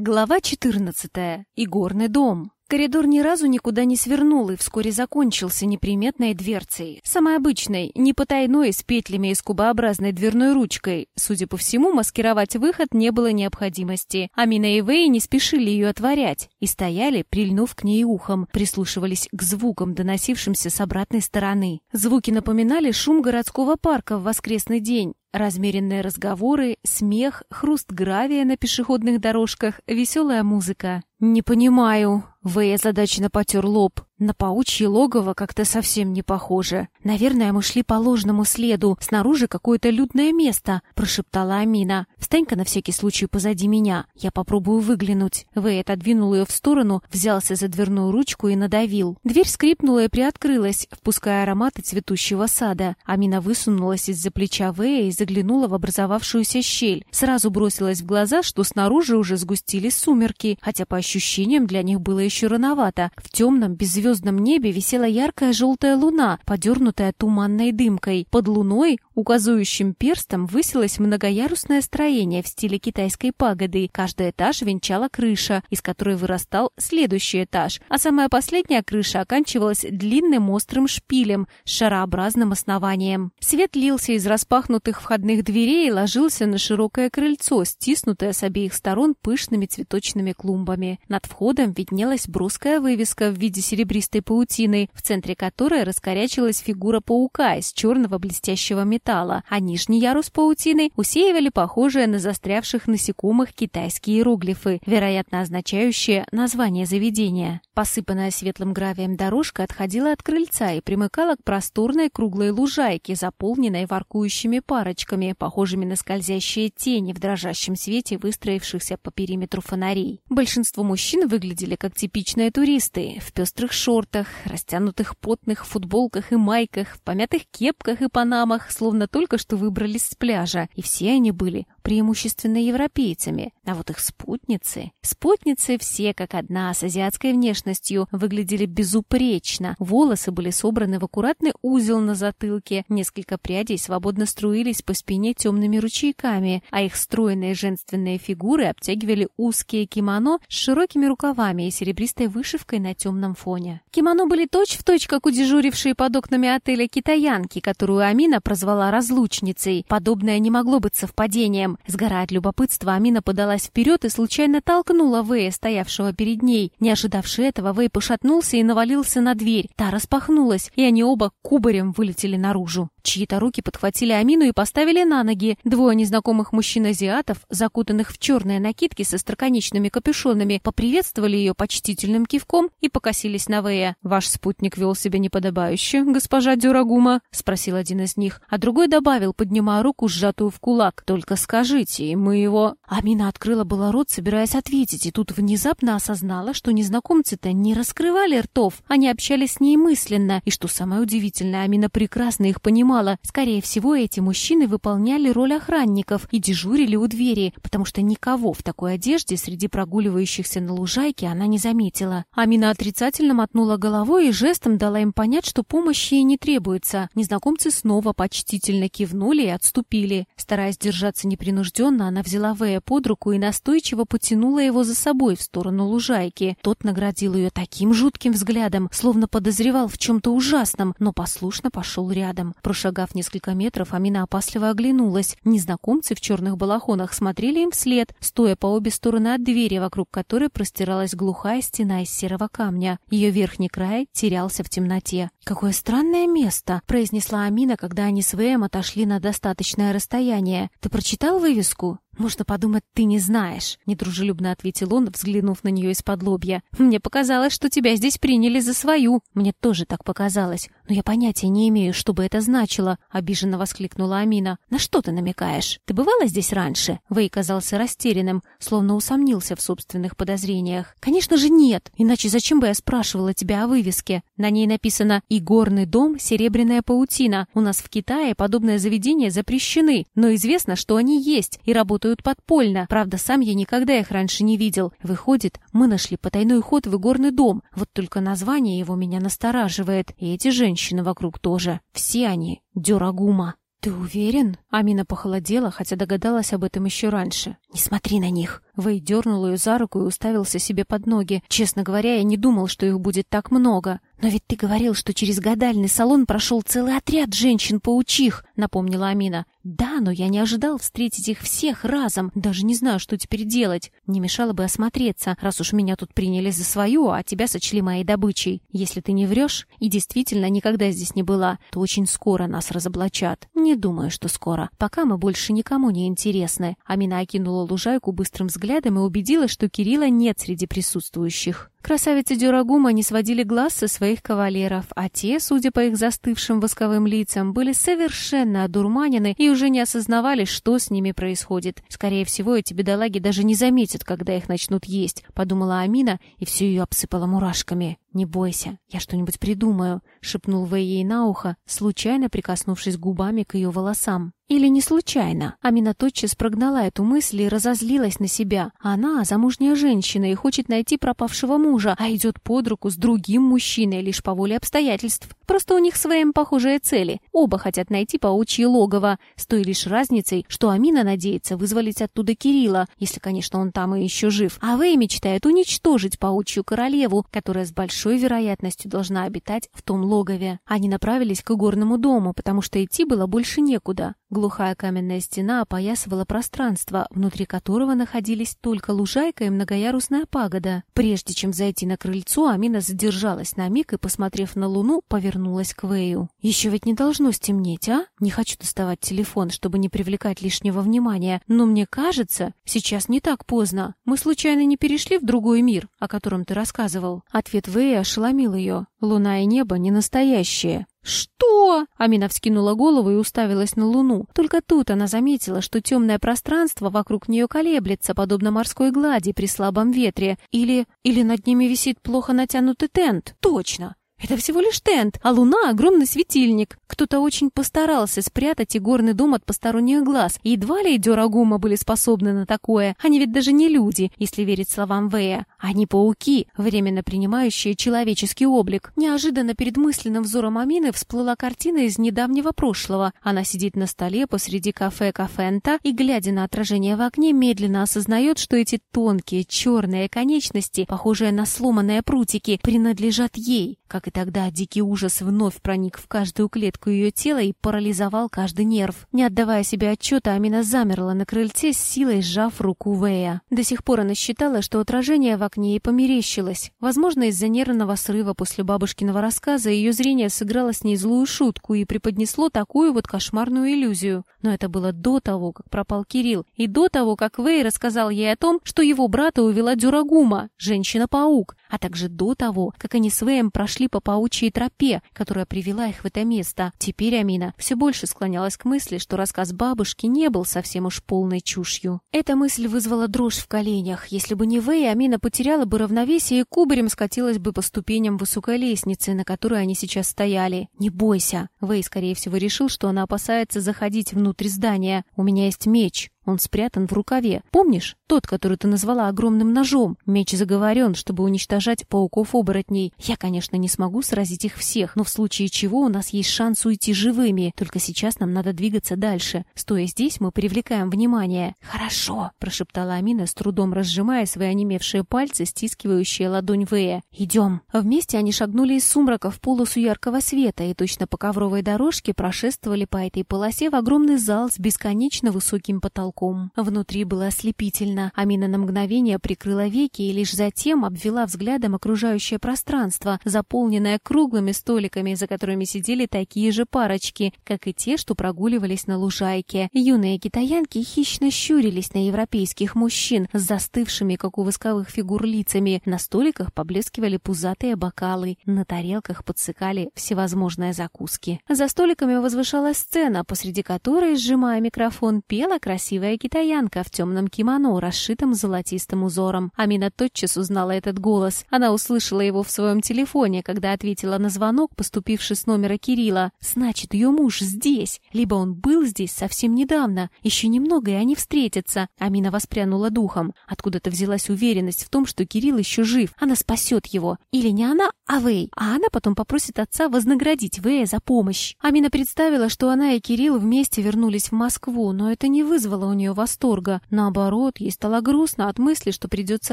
Глава 14. Игорный дом. Коридор ни разу никуда не свернул и вскоре закончился неприметной дверцей. Самой обычной, не потайной, с петлями и с кубообразной дверной ручкой. Судя по всему, маскировать выход не было необходимости. Амина и Вэй не спешили ее отворять и стояли, прильнув к ней ухом, прислушивались к звукам, доносившимся с обратной стороны. Звуки напоминали шум городского парка в воскресный день. Размеренные разговоры, смех, хруст гравия на пешеходных дорожках, веселая музыка. «Не понимаю», — Вэй озадаченно потер лоб. На паучье логово как-то совсем не похоже. Наверное, мы шли по ложному следу. Снаружи какое-то людное место, прошептала Амина. Встань-ка на всякий случай позади меня. Я попробую выглянуть. Вэй отодвинул ее в сторону, взялся за дверную ручку и надавил. Дверь скрипнула и приоткрылась, впуская ароматы цветущего сада. Амина высунулась из-за плеча Вэя и заглянула в образовавшуюся щель. Сразу бросилась в глаза, что снаружи уже сгустились сумерки, хотя по ощущениям для них было еще рановато. В темном, беззвездном звездном небе висела яркая желтая луна, подернутая туманной дымкой. Под луной, указующим перстом, высилось многоярусное строение в стиле китайской пагоды. Каждый этаж венчала крыша, из которой вырастал следующий этаж, а самая последняя крыша оканчивалась длинным острым шпилем с шарообразным основанием. Свет лился из распахнутых входных дверей и ложился на широкое крыльцо, стиснутое с обеих сторон пышными цветочными клумбами. Над входом виднелась броская вывеска в виде серебристой паутиной, в центре которой раскорячилась фигура паука из черного блестящего металла, а нижний ярус паутины усеивали похожие на застрявших насекомых китайские иероглифы, вероятно означающие название заведения. Посыпанная светлым гравием дорожка отходила от крыльца и примыкала к просторной круглой лужайке, заполненной воркующими парочками, похожими на скользящие тени в дрожащем свете выстроившихся по периметру фонарей. Большинство мужчин выглядели как типичные туристы, в пестрых шортах, растянутых потных футболках и майках, в помятых кепках и панамах, словно только что выбрались с пляжа, и все они были преимущественно европейцами. А вот их спутницы... Спутницы все как одна, с азиатской внешностью, выглядели безупречно. Волосы были собраны в аккуратный узел на затылке, несколько прядей свободно струились по спине темными ручейками, а их стройные женственные фигуры обтягивали узкие кимоно с широкими рукавами и серебристой вышивкой на темном фоне. Кимоно были точь-в-точь, точь, как у дежурившей под окнами отеля китаянки, которую Амина прозвала разлучницей. Подобное не могло быть совпадением. Сгорая от любопытства, Амина подалась вперед и случайно толкнула Вэя, стоявшего перед ней. Не ожидавший этого, Вэй пошатнулся и навалился на дверь. Та распахнулась, и они оба кубарем вылетели наружу. Чьи-то руки подхватили Амину и поставили на ноги. Двое незнакомых мужчин-азиатов, закутанных в черные накидки со строконечными капюшонами, поприветствовали ее почтительным кивком и покосились на Вэя. «Ваш спутник вел себя неподобающе, госпожа Дюрагума?» — спросил один из них, а другой добавил, поднимая руку, сжатую в кулак. «Только скажите, и мы его...» Амина открыла было рот, собираясь ответить, и тут внезапно осознала, что незнакомцы-то не раскрывали ртов, они общались с ней мысленно, и что самое удивительное, Амина прекрасно их понимала, понимала, скорее всего, эти мужчины выполняли роль охранников и дежурили у двери, потому что никого в такой одежде среди прогуливающихся на лужайке она не заметила. Амина отрицательно мотнула головой и жестом дала им понять, что помощи ей не требуется. Незнакомцы снова почтительно кивнули и отступили. Стараясь держаться непринужденно, она взяла Вэя под руку и настойчиво потянула его за собой в сторону лужайки. Тот наградил ее таким жутким взглядом, словно подозревал в чем-то ужасном, но послушно пошел рядом. Прошагав несколько метров, Амина опасливо оглянулась. Незнакомцы в черных балахонах смотрели им вслед, стоя по обе стороны от двери, вокруг которой простиралась глухая стена из серого камня. Ее верхний край терялся в темноте. «Какое странное место!» — произнесла Амина, когда они с Вэем отошли на достаточное расстояние. «Ты прочитал вывеску?» «Можно подумать, ты не знаешь», — недружелюбно ответил он, взглянув на нее из-под лобья. «Мне показалось, что тебя здесь приняли за свою». «Мне тоже так показалось. Но я понятия не имею, что бы это значило», — обиженно воскликнула Амина. «На что ты намекаешь? Ты бывала здесь раньше?» Вэй казался растерянным, словно усомнился в собственных подозрениях. «Конечно же нет, иначе зачем бы я спрашивала тебя о вывеске? На ней написано «Игорный дом, серебряная паутина». У нас в Китае подобные заведения запрещены, но известно, что они есть и работают подпольно. Правда, сам я никогда их раньше не видел. Выходит, мы нашли потайной ход в игорный дом. Вот только название его меня настораживает. И эти женщины вокруг тоже. Все они Дюрагума. «Ты уверен?» Амина похолодела, хотя догадалась об этом еще раньше. «Не смотри на них!» Вэй дернул ее за руку и уставился себе под ноги. Честно говоря, я не думал, что их будет так много. «Но ведь ты говорил, что через гадальный салон прошел целый отряд женщин-паучих», — напомнила Амина. «Да, но я не ожидал встретить их всех разом. Даже не знаю, что теперь делать. Не мешало бы осмотреться, раз уж меня тут приняли за свою, а тебя сочли моей добычей. Если ты не врешь и действительно никогда здесь не была, то очень скоро нас разоблачат. Не думаю, что скоро. Пока мы больше никому не интересны». Амина окинула лужайку быстрым взглядом и убедилась, что Кирилла нет среди присутствующих. Красавицы Дюрагума не сводили глаз со своих кавалеров, а те, судя по их застывшим восковым лицам, были совершенно одурманены и уже не осознавали, что с ними происходит. Скорее всего, эти бедолаги даже не заметят, когда их начнут есть, подумала Амина, и все ее обсыпала мурашками. «Не бойся, я что-нибудь придумаю», — шепнул Вэй ей на ухо, случайно прикоснувшись губами к ее волосам. Или не случайно. Амина тотчас прогнала эту мысль и разозлилась на себя. Она замужняя женщина и хочет найти пропавшего мужа, а идет под руку с другим мужчиной лишь по воле обстоятельств. Просто у них своим похожие цели. Оба хотят найти паучье логово, с той лишь разницей, что Амина надеется вызволить оттуда Кирилла, если, конечно, он там и еще жив. А Вэй мечтает уничтожить паучью королеву, которая с большой вероятностью должна обитать в том логове. Они направились к игорному дому, потому что идти было больше некуда. Глухая каменная стена опоясывала пространство, внутри которого находились только лужайка и многоярусная пагода. Прежде чем зайти на крыльцо, Амина задержалась на миг и, посмотрев на луну, повернулась к Вэю. «Еще ведь не должно стемнеть, а? Не хочу доставать телефон, чтобы не привлекать лишнего внимания, но мне кажется, сейчас не так поздно. Мы случайно не перешли в другой мир, о котором ты рассказывал?» Ответ Вэя ошеломил ее. «Луна и небо не настоящие. «Что?» Амина вскинула голову и уставилась на луну. Только тут она заметила, что темное пространство вокруг нее колеблется, подобно морской глади при слабом ветре. Или... или над ними висит плохо натянутый тент. Точно! Это всего лишь тент, а луна — огромный светильник. Кто-то очень постарался спрятать игорный дом от посторонних глаз. И едва ли Дюрагума были способны на такое. Они ведь даже не люди, если верить словам Вэя. Они пауки, временно принимающие человеческий облик. Неожиданно перед мысленным взором Амины всплыла картина из недавнего прошлого. Она сидит на столе посреди кафе Кафента и, глядя на отражение в окне, медленно осознает, что эти тонкие черные конечности, похожие на сломанные прутики, принадлежат ей, как и тогда дикий ужас вновь проник в каждую клетку ее тела и парализовал каждый нерв. Не отдавая себе отчета, Амина замерла на крыльце с силой сжав руку Вэя. До сих пор она считала, что отражение в окне ей померещилось. Возможно, из-за нервного срыва после бабушкиного рассказа ее зрение сыграло с ней злую шутку и преподнесло такую вот кошмарную иллюзию. Но это было до того, как пропал Кирилл, и до того, как Вэй рассказал ей о том, что его брата увела Дюрагума, женщина-паук, а также до того, как они с Вэем прошли по паучьей тропе, которая привела их в это место. Теперь Амина все больше склонялась к мысли, что рассказ бабушки не был совсем уж полной чушью. Эта мысль вызвала дрожь в коленях. Если бы не Вэй, Амина потеряла бы равновесие и кубарем скатилась бы по ступеням высокой лестницы, на которой они сейчас стояли. «Не бойся!» Вэй, скорее всего, решил, что она опасается заходить внутрь здания. «У меня есть меч. Он спрятан в рукаве. Помнишь? Тот, который ты назвала огромным ножом. Меч заговорен, чтобы уничтожать пауков-оборотней. Я, конечно, не смогу сразить их всех, но в случае чего у нас есть шанс уйти живыми. Только сейчас нам надо двигаться дальше. Стоя здесь, мы привлекаем внимание. «Хорошо», — прошептала Амина, с трудом разжимая свои онемевшие пальцы, стискивающие ладонь Вэя. «Идем». Вместе они шагнули из сумрака в полосу яркого света и точно по ковровой дорожке прошествовали по этой полосе в огромный зал с бесконечно высоким потолком потолком. Внутри было ослепительно. Амина на мгновение прикрыла веки и лишь затем обвела взглядом окружающее пространство, заполненное круглыми столиками, за которыми сидели такие же парочки, как и те, что прогуливались на лужайке. Юные китаянки хищно щурились на европейских мужчин с застывшими, как у восковых фигур, лицами. На столиках поблескивали пузатые бокалы, на тарелках подсыкали всевозможные закуски. За столиками возвышалась сцена, посреди которой, сжимая микрофон, пела красивая красивая китаянка в темном кимоно, расшитом золотистым узором. Амина тотчас узнала этот голос. Она услышала его в своем телефоне, когда ответила на звонок, поступивший с номера Кирилла. Значит, ее муж здесь. Либо он был здесь совсем недавно. Еще немного, и они встретятся. Амина воспрянула духом. Откуда-то взялась уверенность в том, что Кирилл еще жив. Она спасет его. Или не она, а Вэй. А она потом попросит отца вознаградить Вэя за помощь. Амина представила, что она и Кирилл вместе вернулись в Москву, но это не вызвало у нее восторга. Наоборот, ей стало грустно от мысли, что придется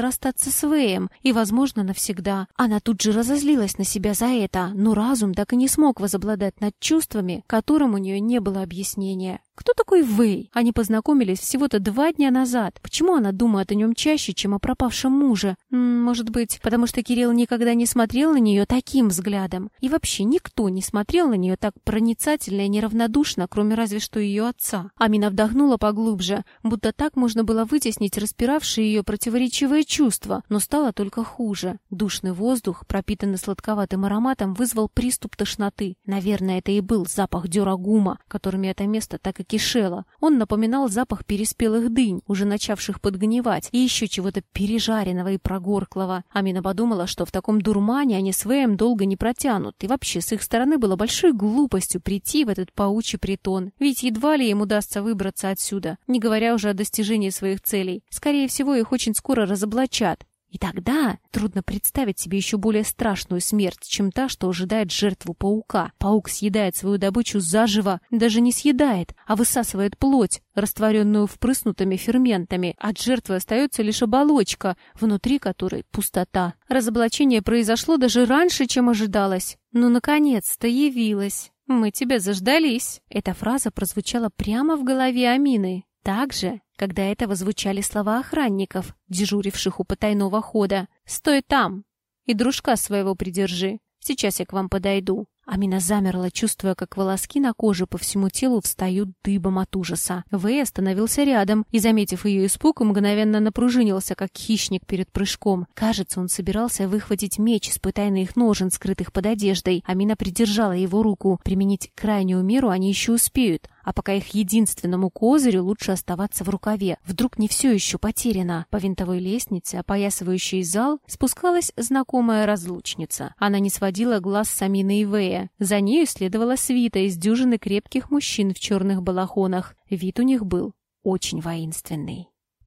расстаться с Вэем, и, возможно, навсегда. Она тут же разозлилась на себя за это, но разум так и не смог возобладать над чувствами, которым у нее не было объяснения. Кто такой Вэй? Они познакомились всего-то два дня назад. Почему она думает о нем чаще, чем о пропавшем муже? М -м, может быть, потому что Кирилл никогда не смотрел на нее таким взглядом. И вообще никто не смотрел на нее так проницательно и неравнодушно, кроме разве что ее отца. Амина вдохнула поглубже, будто так можно было вытеснить распиравшие ее противоречивые чувства, но стало только хуже. Душный воздух, пропитанный сладковатым ароматом, вызвал приступ тошноты. Наверное, это и был запах дюрагума, которыми это место так и кишело. Он напоминал запах переспелых дынь, уже начавших подгнивать, и еще чего-то пережаренного и прогорклого. Амина подумала, что в таком дурмане они с Вэем долго не протянут, и вообще с их стороны было большой глупостью прийти в этот паучий притон, ведь едва ли им удастся выбраться отсюда, не говоря уже о достижении своих целей. Скорее всего, их очень скоро разоблачат. И тогда трудно представить себе еще более страшную смерть, чем та, что ожидает жертву паука. Паук съедает свою добычу заживо, даже не съедает, а высасывает плоть, растворенную впрыснутыми ферментами. От жертвы остается лишь оболочка, внутри которой пустота. Разоблачение произошло даже раньше, чем ожидалось. Ну, наконец-то явилась. «Мы тебя заждались!» Эта фраза прозвучала прямо в голове Амины. Так же, когда это звучали слова охранников, дежуривших у потайного хода. «Стой там! И дружка своего придержи. Сейчас я к вам подойду». Амина замерла, чувствуя, как волоски на коже по всему телу встают дыбом от ужаса. Вэй остановился рядом и, заметив ее испуг, мгновенно напружинился, как хищник перед прыжком. Кажется, он собирался выхватить меч из потайных ножен, скрытых под одеждой. Амина придержала его руку. Применить крайнюю меру они еще успеют а пока их единственному козырю лучше оставаться в рукаве. Вдруг не все еще потеряно. По винтовой лестнице, опоясывающей зал, спускалась знакомая разлучница. Она не сводила глаз с Амины и Вэя. За нею следовала свита из дюжины крепких мужчин в черных балахонах. Вид у них был очень воинственный.